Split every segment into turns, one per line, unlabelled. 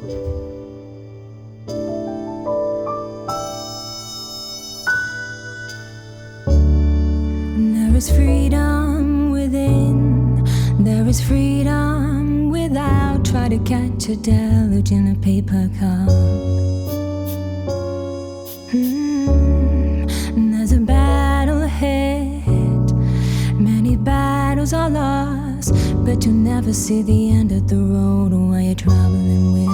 There is freedom within, there is freedom without. Try to catch a deluge in a paper cup. Mm. There's a battle ahead, many battles are lost, but you never see the end of the road while you're traveling with.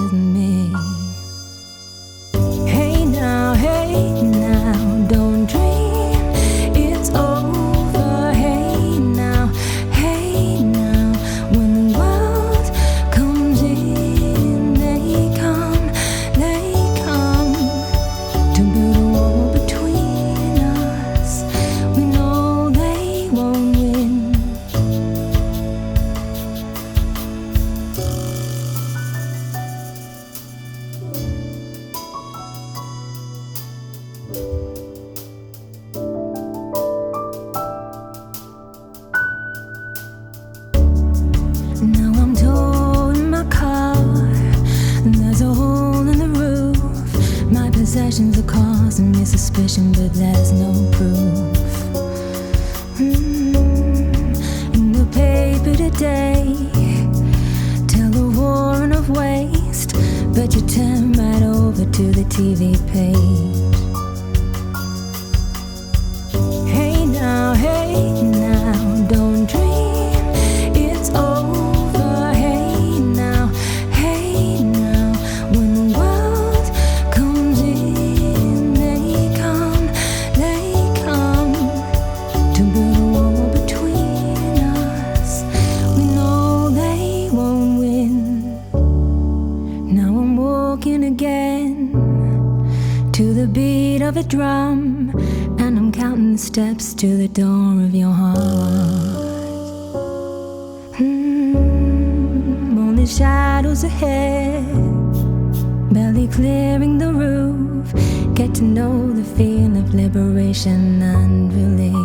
Possessions are causing me suspicion, but there's no proof. Mm, In the paper today, tell the warren of waste, but you turn right over to the TV page. The beat of a drum, and I'm counting the steps to the door of your heart. Hmm, only shadows ahead, barely clearing the roof. Get to know the feel of liberation and relief.